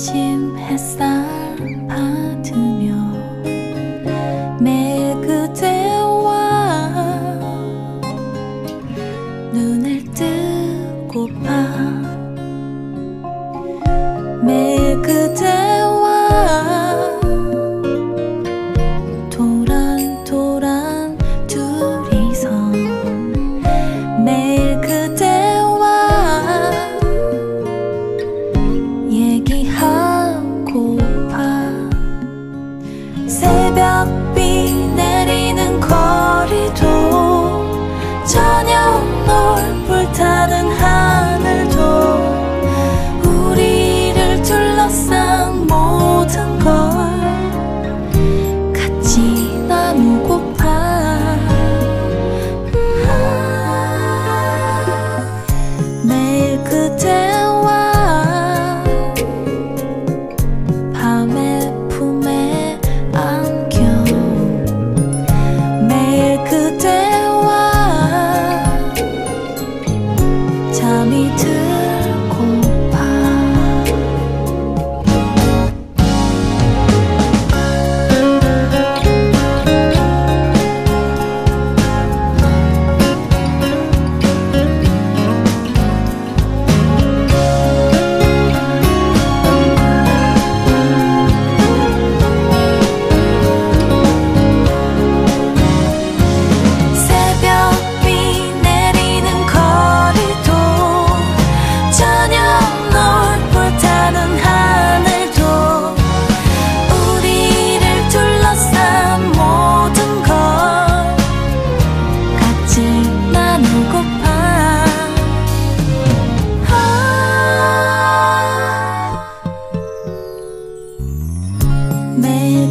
아침 햇살 받으며 매일 그대와 눈을 뜨고 봐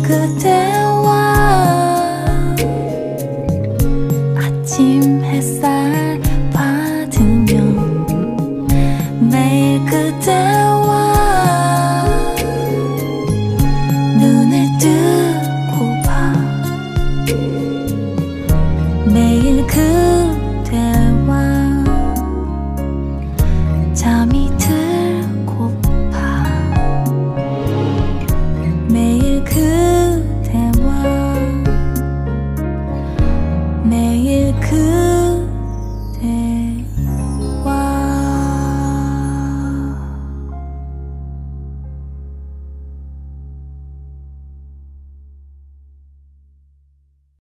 그대와 아침 햇살 받으며 매일 그대와 눈을 뜨고 봐. 매일 그대와 잠이 들